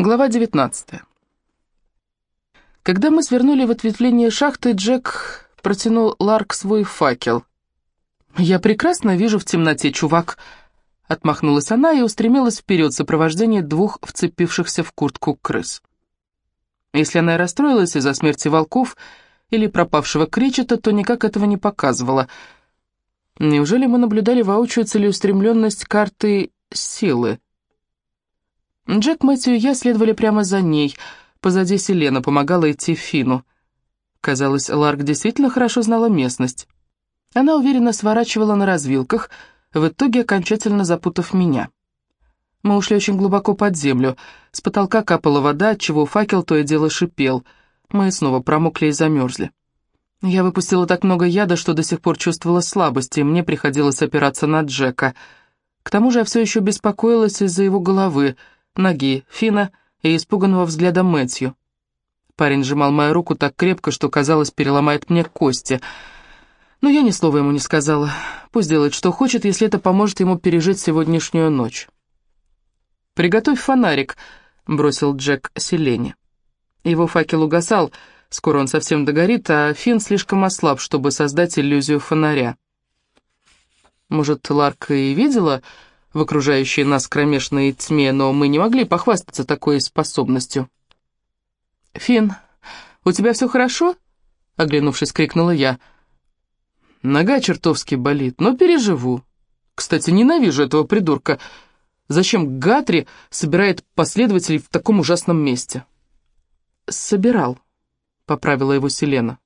Глава 19 Когда мы свернули в ответвление шахты, Джек протянул Ларк свой факел. «Я прекрасно вижу в темноте, чувак», — отмахнулась она и устремилась вперед в сопровождении двух вцепившихся в куртку крыс. Если она и расстроилась из-за смерти волков или пропавшего кречета, то никак этого не показывала. Неужели мы наблюдали воочию целеустремленность карты силы? Джек, Мэтью и я следовали прямо за ней. Позади Селена помогала идти Фину. Казалось, Ларк действительно хорошо знала местность. Она уверенно сворачивала на развилках, в итоге окончательно запутав меня. Мы ушли очень глубоко под землю. С потолка капала вода, отчего факел то и дело шипел. Мы снова промокли и замерзли. Я выпустила так много яда, что до сих пор чувствовала слабость, и мне приходилось опираться на Джека. К тому же я все еще беспокоилась из-за его головы — ноги Фина и испуганного взгляда Мэтью. Парень сжимал мою руку так крепко, что, казалось, переломает мне кости. Но я ни слова ему не сказала. Пусть делает, что хочет, если это поможет ему пережить сегодняшнюю ночь. «Приготовь фонарик», — бросил Джек Селене. Его факел угасал, скоро он совсем догорит, а Фин слишком ослаб, чтобы создать иллюзию фонаря. Может, Ларка и видела в окружающей нас кромешной тьме, но мы не могли похвастаться такой способностью. «Фин, у тебя все хорошо?» — оглянувшись, крикнула я. «Нога чертовски болит, но переживу. Кстати, ненавижу этого придурка. Зачем Гатри собирает последователей в таком ужасном месте?» «Собирал», — поправила его Селена.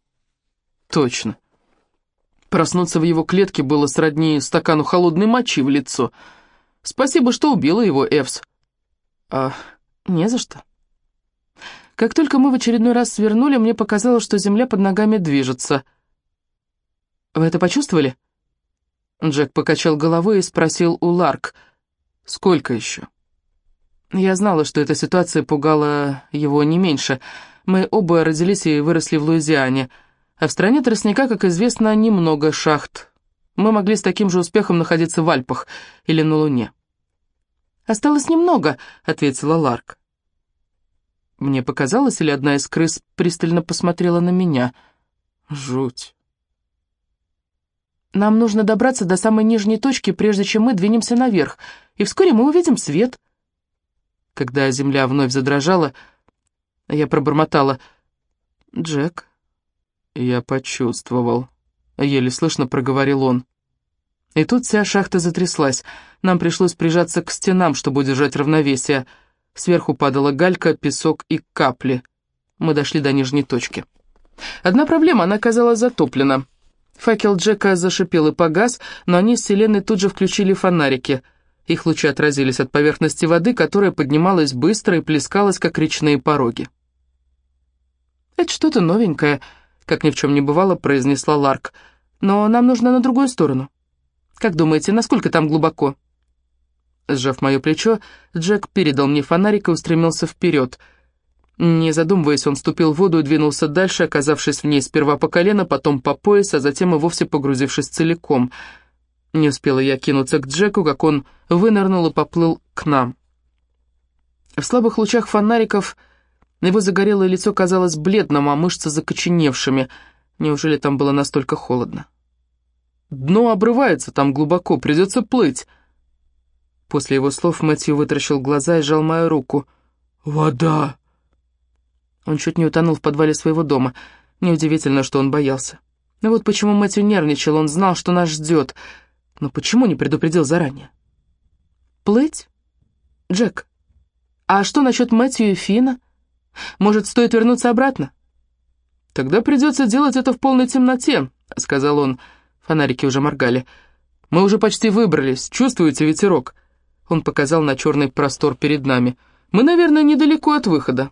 «Точно. Проснуться в его клетке было сродни стакану холодной мочи в лицо». Спасибо, что убила его, Эвс. А, не за что. Как только мы в очередной раз свернули, мне показалось, что земля под ногами движется. Вы это почувствовали? Джек покачал головой и спросил у Ларк, сколько еще? Я знала, что эта ситуация пугала его не меньше. Мы оба родились и выросли в Луизиане, а в стране тростника, как известно, немного шахт, мы могли с таким же успехом находиться в Альпах или на Луне. «Осталось немного», — ответила Ларк. Мне показалось, или одна из крыс пристально посмотрела на меня. Жуть. «Нам нужно добраться до самой нижней точки, прежде чем мы двинемся наверх, и вскоре мы увидим свет». Когда земля вновь задрожала, я пробормотала. «Джек». Я почувствовал. — еле слышно проговорил он. И тут вся шахта затряслась. Нам пришлось прижаться к стенам, чтобы удержать равновесие. Сверху падала галька, песок и капли. Мы дошли до нижней точки. Одна проблема, она оказалась затоплена. Факел Джека зашипел и погас, но они с Селеной тут же включили фонарики. Их лучи отразились от поверхности воды, которая поднималась быстро и плескалась, как речные пороги. «Это что-то новенькое», как ни в чем не бывало, произнесла Ларк. «Но нам нужно на другую сторону. Как думаете, насколько там глубоко?» Сжав мое плечо, Джек передал мне фонарик и устремился вперед. Не задумываясь, он ступил в воду и двинулся дальше, оказавшись в ней сперва по колено, потом по пояс, а затем и вовсе погрузившись целиком. Не успела я кинуться к Джеку, как он вынырнул и поплыл к нам. В слабых лучах фонариков его загорелое лицо казалось бледным, а мышцы закоченевшими. Неужели там было настолько холодно? «Дно обрывается там глубоко, придется плыть». После его слов Мэтью вытаращил глаза и сжал мою руку. «Вода!» Он чуть не утонул в подвале своего дома. Неудивительно, что он боялся. Но вот почему Мэтью нервничал, он знал, что нас ждет. Но почему не предупредил заранее? «Плыть? Джек, а что насчет Мэтью и Фина?» Может, стоит вернуться обратно?» «Тогда придется делать это в полной темноте», — сказал он. Фонарики уже моргали. «Мы уже почти выбрались. Чувствуете ветерок?» Он показал на черный простор перед нами. «Мы, наверное, недалеко от выхода».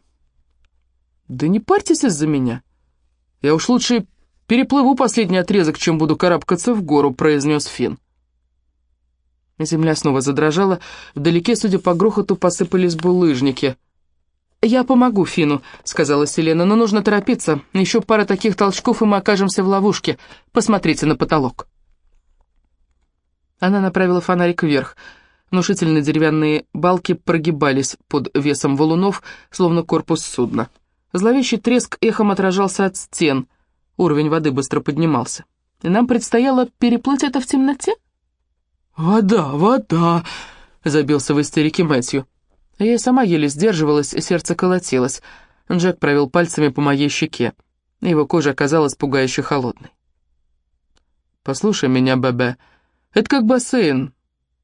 «Да не парьтесь из-за меня. Я уж лучше переплыву последний отрезок, чем буду карабкаться в гору», — произнес Финн. Земля снова задрожала. Вдалеке, судя по грохоту, посыпались булыжники — «Я помогу Фину», — сказала Селена, — «но нужно торопиться. Еще пара таких толчков, и мы окажемся в ловушке. Посмотрите на потолок». Она направила фонарик вверх. Внушительные деревянные балки прогибались под весом валунов, словно корпус судна. Зловещий треск эхом отражался от стен. Уровень воды быстро поднимался. Нам предстояло переплыть это в темноте? «Вода, вода!» — забился в истерике Мэтью. Я сама еле сдерживалась, сердце колотилось. Джек провел пальцами по моей щеке. Его кожа оказалась пугающе холодной. «Послушай меня, Бебе, это как бассейн.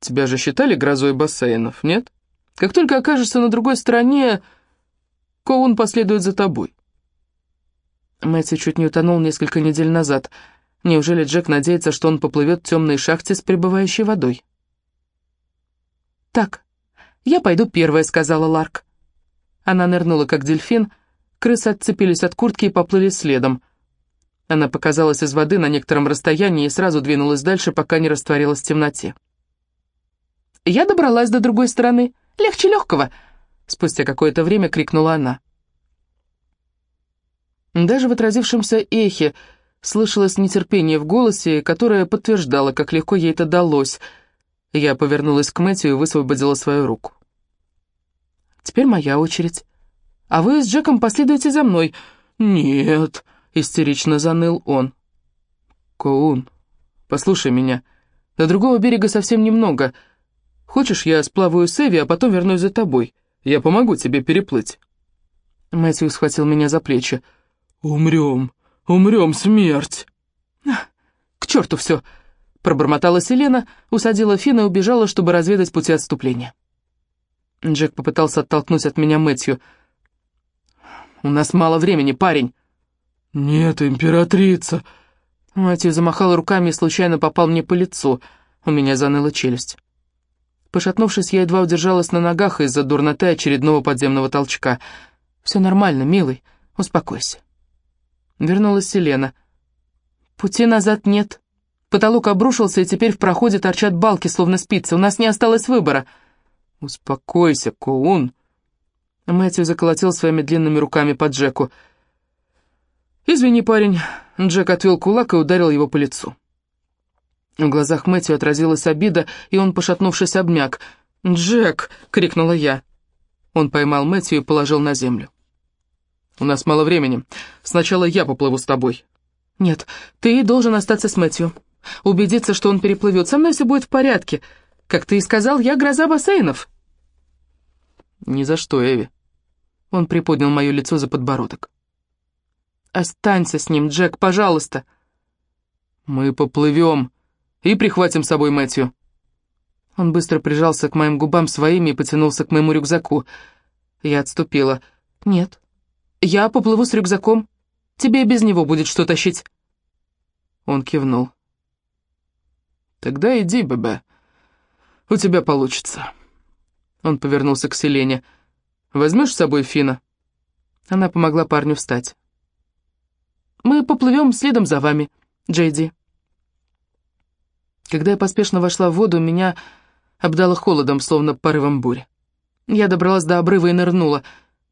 Тебя же считали грозой бассейнов, нет? Как только окажешься на другой стороне, Коун последует за тобой». Мэтью чуть не утонул несколько недель назад. Неужели Джек надеется, что он поплывет в темной шахте с пребывающей водой? «Так, я пойду первая», — сказала Ларк. Она нырнула, как дельфин, крысы отцепились от куртки и поплыли следом. Она показалась из воды на некотором расстоянии и сразу двинулась дальше, пока не растворилась в темноте. «Я добралась до другой стороны. Легче легкого!» Спустя какое-то время крикнула она. Даже в отразившемся эхе слышалось нетерпение в голосе, которое подтверждало, как легко ей это далось. Я повернулась к Мэтью и высвободила свою руку. Теперь моя очередь. А вы с Джеком последуете за мной. Нет, истерично заныл он. Коун, послушай меня. До другого берега совсем немного. Хочешь, я сплаваю с Эви, а потом вернусь за тобой? Я помогу тебе переплыть. Мэтью схватил меня за плечи. «Умрем, умрем, смерть!» «К черту все!» Пробормотала Селена, усадила Фина и убежала, чтобы разведать пути отступления. Джек попытался оттолкнуть от меня Мэтью. «У нас мало времени, парень!» «Нет, императрица!» Мэтью замахал руками и случайно попал мне по лицу. У меня заныла челюсть. Пошатнувшись, я едва удержалась на ногах из-за дурноты очередного подземного толчка. «Все нормально, милый, успокойся». Вернулась Селена. «Пути назад нет. Потолок обрушился, и теперь в проходе торчат балки, словно спицы. У нас не осталось выбора». «Успокойся, Коун!» Мэтью заколотил своими длинными руками по Джеку. «Извини, парень». Джек отвел кулак и ударил его по лицу. В глазах Мэтью отразилась обида, и он, пошатнувшись, обмяк. «Джек!» — крикнула я. Он поймал Мэтью и положил на землю. «У нас мало времени. Сначала я поплыву с тобой». «Нет, ты должен остаться с Мэтью. Убедиться, что он переплывет. Со мной все будет в порядке. Как ты и сказал, я гроза бассейнов». «Ни за что, Эви». Он приподнял мое лицо за подбородок. «Останься с ним, Джек, пожалуйста». «Мы поплывем и прихватим с собой Мэтью». Он быстро прижался к моим губам своими и потянулся к моему рюкзаку. Я отступила. «Нет, я поплыву с рюкзаком. Тебе без него будет что тащить». Он кивнул. «Тогда иди, Бебе. У тебя получится». Он повернулся к Селене. «Возьмешь с собой Фина?» Она помогла парню встать. «Мы поплывем следом за вами, Джейди». Когда я поспешно вошла в воду, меня обдало холодом, словно порывом бури. Я добралась до обрыва и нырнула,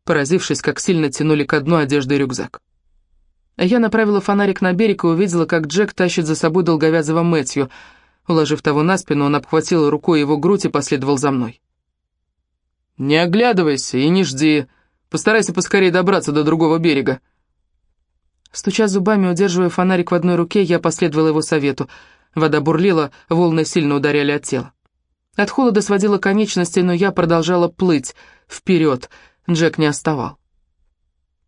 поразившись, как сильно тянули ко дну одежды и рюкзак. Я направила фонарик на берег и увидела, как Джек тащит за собой долговязого Мэтью — Уложив того на спину, он обхватил рукой его грудь и последовал за мной. «Не оглядывайся и не жди. Постарайся поскорее добраться до другого берега». Стуча зубами, удерживая фонарик в одной руке, я последовала его совету. Вода бурлила, волны сильно ударяли от тела. От холода сводила конечности, но я продолжала плыть. Вперед. Джек не оставал.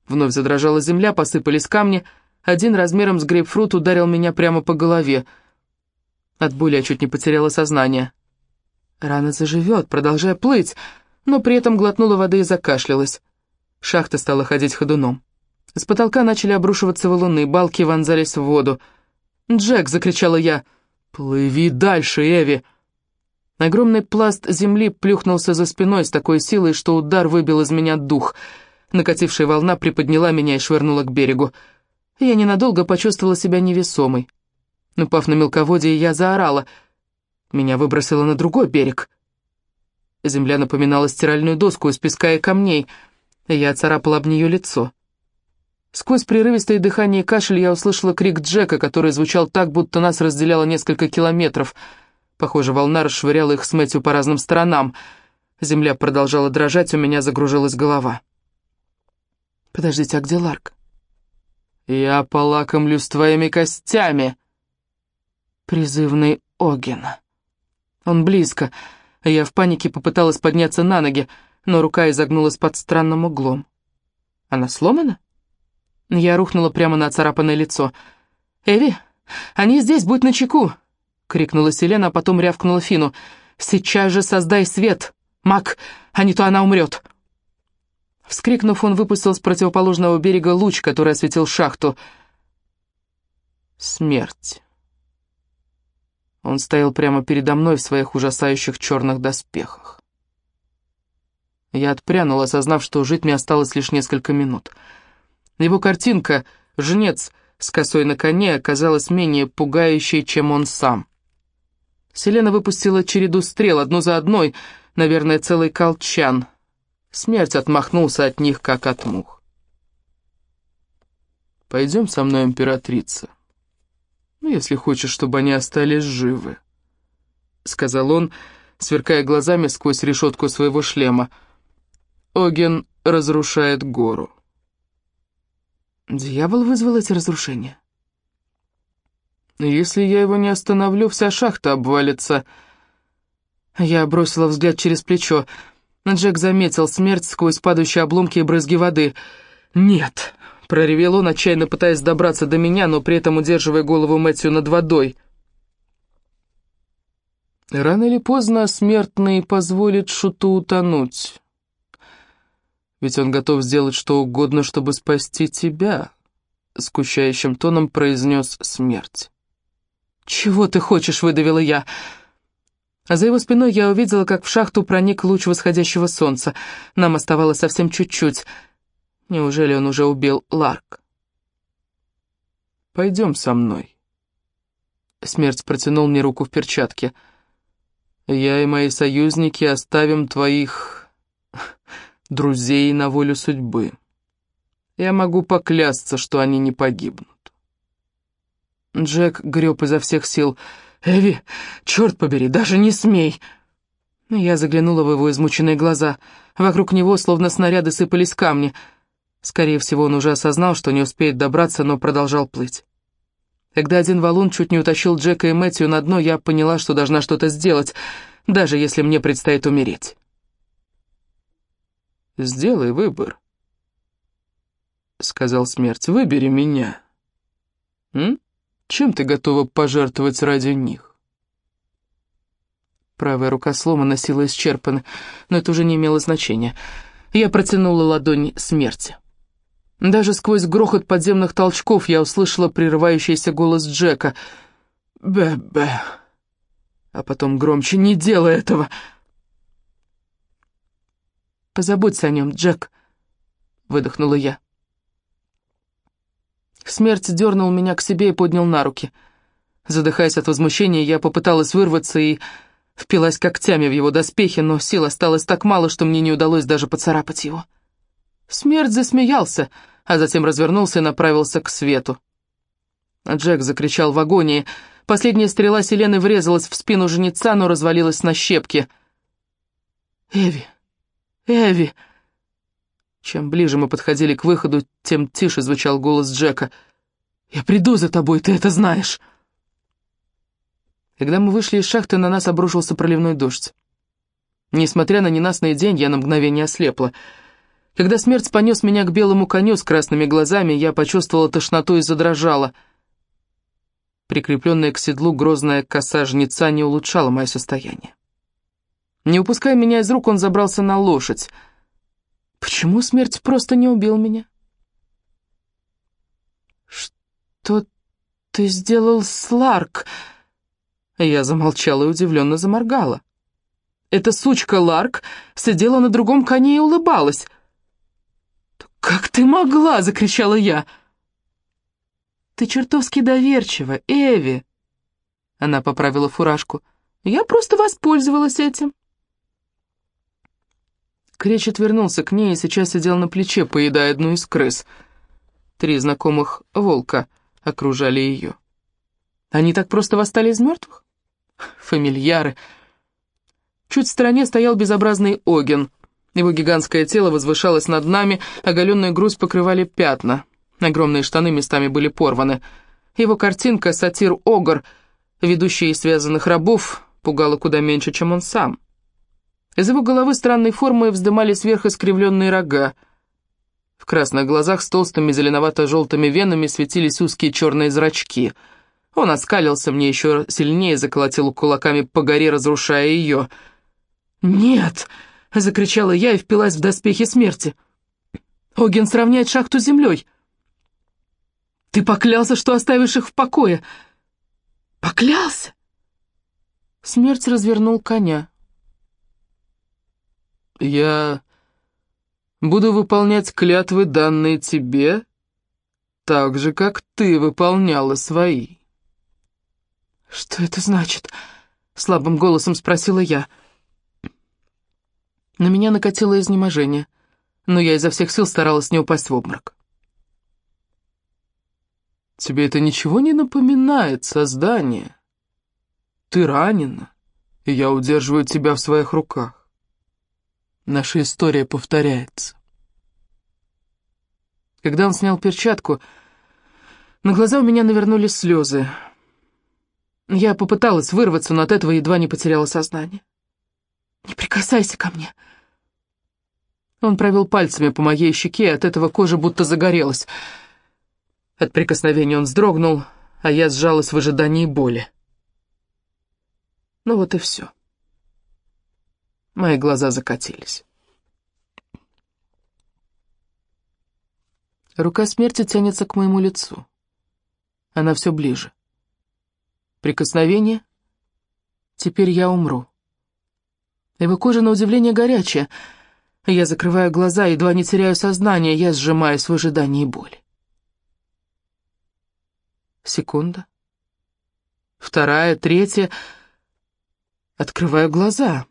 Вновь задрожала земля, посыпались камни. Один размером с грейпфрут ударил меня прямо по голове — от боли я чуть не потеряла сознание. Рана заживет, продолжая плыть, но при этом глотнула воды и закашлялась. Шахта стала ходить ходуном. С потолка начали обрушиваться валуны, балки вонзались в воду. «Джек!» — закричала я. «Плыви дальше, Эви!» Огромный пласт земли плюхнулся за спиной с такой силой, что удар выбил из меня дух. Накатившая волна приподняла меня и швырнула к берегу. Я ненадолго почувствовала себя невесомой. Упав на мелководье, я заорала. Меня выбросило на другой берег. Земля напоминала стиральную доску из песка и камней. Я царапала об нее лицо. Сквозь прерывистое дыхание и кашель я услышала крик Джека, который звучал так, будто нас разделяло несколько километров. Похоже, волна расшвыряла их с Мэтью по разным сторонам. Земля продолжала дрожать, у меня загружилась голова. «Подождите, а где Ларк?» «Я полакомлюсь твоими костями!» Призывный Оген. Он близко. Я в панике попыталась подняться на ноги, но рука изогнулась под странным углом. Она сломана? Я рухнула прямо на царапанное лицо. «Эви, они здесь, будь начеку!» — крикнула Селена, а потом рявкнула Фину. «Сейчас же создай свет, маг, а не то она умрет!» Вскрикнув, он выпустил с противоположного берега луч, который осветил шахту. Смерть. Он стоял прямо передо мной в своих ужасающих черных доспехах. Я отпрянула, осознав, что жить мне осталось лишь несколько минут. Его картинка, жнец с косой на коне, оказалась менее пугающей, чем он сам. Селена выпустила череду стрел, одну за одной, наверное, целый колчан — Смерть отмахнулся от них, как от мух. «Пойдем со мной, императрица. Ну, если хочешь, чтобы они остались живы», — сказал он, сверкая глазами сквозь решетку своего шлема. «Оген разрушает гору». Дьявол вызвал эти разрушения. «Если я его не остановлю, вся шахта обвалится». Я бросила взгляд через плечо. Джек заметил смерть сквозь падающие обломки и брызги воды. «Нет!» — проревел он, отчаянно пытаясь добраться до меня, но при этом удерживая голову Мэтью над водой. «Рано или поздно смертный позволит Шуту утонуть. Ведь он готов сделать что угодно, чтобы спасти тебя», — скучающим тоном произнес смерть. «Чего ты хочешь?» — выдавила я. А за его спиной я увидела, как в шахту проник луч восходящего солнца. Нам оставалось совсем чуть-чуть. Неужели он уже убил Ларк? «Пойдем со мной». Смерть протянул мне руку в перчатке. «Я и мои союзники оставим твоих друзей на волю судьбы. Я могу поклясться, что они не погибнут». Джек греб изо всех сил — «Эви, черт побери, даже не смей!» Я заглянула в его измученные глаза. Вокруг него словно снаряды сыпались камни. Скорее всего, он уже осознал, что не успеет добраться, но продолжал плыть. Когда один валун чуть не утащил Джека и Мэтью на дно, я поняла, что должна что-то сделать, даже если мне предстоит умереть. «Сделай выбор», — сказал смерть. «Выбери меня». «М?» Чем ты готова пожертвовать ради них?» Правая рука сломана, сила исчерпана, но это уже не имело значения. Я протянула ладонь смерти. Даже сквозь грохот подземных толчков я услышала прерывающийся голос Джека. «Бе-бе». А потом громче «Не делай этого!» «Позаботься о нем, Джек», — выдохнула я. Смерть дернул меня к себе и поднял на руки. Задыхаясь от возмущения, я попыталась вырваться и впилась когтями в его доспехи, но сил осталось так мало, что мне не удалось даже поцарапать его. Смерть засмеялся, а затем развернулся и направился к свету. Джек закричал в агонии. Последняя стрела Селены врезалась в спину женица, но развалилась на щепки. «Эви! Эви!» Чем ближе мы подходили к выходу, тем тише звучал голос Джека. «Я приду за тобой, ты это знаешь!» Когда мы вышли из шахты, на нас обрушился проливной дождь. Несмотря на ненастный день, я на мгновение ослепла. Когда смерть понес меня к белому коню с красными глазами, я почувствовала тошноту и задрожала. Прикрепленная к седлу грозная коса жнеца не улучшала мое состояние. Не упуская меня из рук, он забрался на лошадь — Почему смерть просто не убил меня? Что ты сделал с Ларк? Я замолчала и удивленно заморгала. Эта сучка Ларк сидела на другом коне и улыбалась. «Как ты могла?» — закричала я. «Ты чертовски доверчива, Эви!» Она поправила фуражку. «Я просто воспользовалась этим». Кречет вернулся к ней и сейчас сидел на плече, поедая одну из крыс. Три знакомых волка окружали ее. Они так просто восстали из мертвых? Фамильяры. Чуть в стороне стоял безобразный Оген. Его гигантское тело возвышалось над нами, оголенную грудь покрывали пятна. Огромные штаны местами были порваны. Его картинка «Сатир-Огр», ведущий из связанных рабов, пугала куда меньше, чем он сам. Из его головы странной формы вздымались вверх искривленные рога. В красных глазах с толстыми зеленовато-желтыми венами светились узкие черные зрачки. Он оскалился мне еще сильнее, заколотил кулаками по горе, разрушая ее. «Нет!» — закричала я и впилась в доспехи смерти. «Оген сравняет шахту с землей!» «Ты поклялся, что оставишь их в покое!» «Поклялся!» Смерть развернул коня. «Я буду выполнять клятвы, данные тебе, так же, как ты выполняла свои». «Что это значит?» — слабым голосом спросила я. На меня накатило изнеможение, но я изо всех сил старалась не упасть в обморок. «Тебе это ничего не напоминает, создание? Ты ранена, и я удерживаю тебя в своих руках. Наша история повторяется. Когда он снял перчатку, на глаза у меня навернулись слезы. Я попыталась вырваться, но от этого едва не потеряла сознание. «Не прикасайся ко мне!» Он провел пальцами по моей щеке, и от этого кожа будто загорелась. От прикосновения он вздрогнул, а я сжалась в ожидании боли. Ну вот и все. Мои глаза закатились. Рука смерти тянется к моему лицу. Она все ближе. Прикосновение. Теперь я умру. Его кожа на удивление горячая. Я закрываю глаза, едва не теряю сознание, я сжимаюсь в ожидании боли. Секунда. Вторая, третья. Открываю глаза.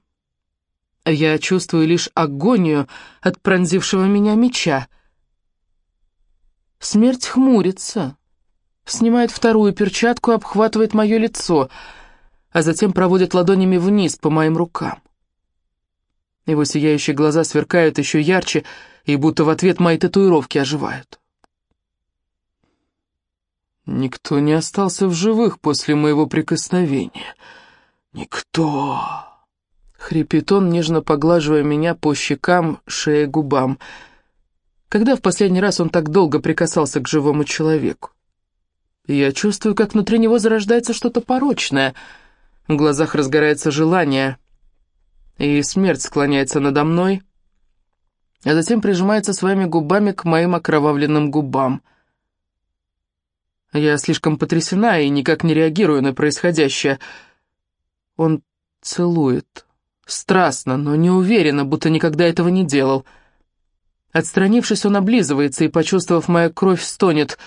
Я чувствую лишь агонию от пронзившего меня меча. Смерть хмурится, снимает вторую перчатку и обхватывает мое лицо, а затем проводит ладонями вниз по моим рукам. Его сияющие глаза сверкают еще ярче, и будто в ответ мои татуировки оживают. Никто не остался в живых после моего прикосновения. Никто. Хрипит он, нежно поглаживая меня по щекам, шее, губам. Когда в последний раз он так долго прикасался к живому человеку? Я чувствую, как внутри него зарождается что-то порочное. В глазах разгорается желание. И смерть склоняется надо мной, а затем прижимается своими губами к моим окровавленным губам. Я слишком потрясена и никак не реагирую на происходящее. Он целует. Страстно, но не уверенно, будто никогда этого не делал. Отстранившись, он облизывается и, почувствовав мою кровь, стонет.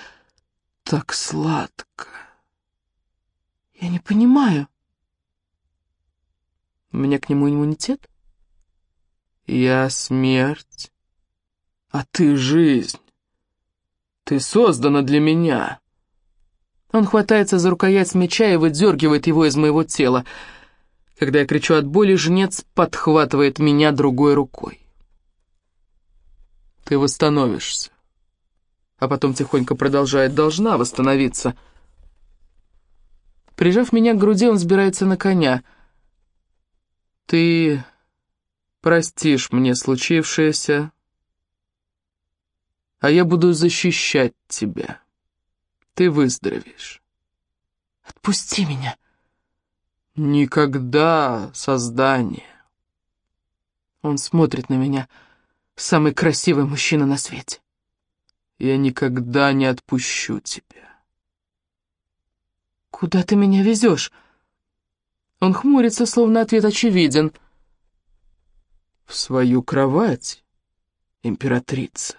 «Так сладко!» «Я не понимаю». «У меня к нему иммунитет?» «Я смерть, а ты жизнь. Ты создана для меня». Он хватается за рукоять меча и выдергивает его из моего тела. Когда я кричу от боли, жнец подхватывает меня другой рукой. Ты восстановишься. А потом тихонько продолжает, должна восстановиться. Прижав меня к груди, он сбирается на коня. Ты простишь мне случившееся, а я буду защищать тебя. Ты выздоровеешь. Отпусти меня. Никогда, создание. Он смотрит на меня, самый красивый мужчина на свете. Я никогда не отпущу тебя. Куда ты меня везешь? Он хмурится, словно ответ очевиден. В свою кровать, императрица.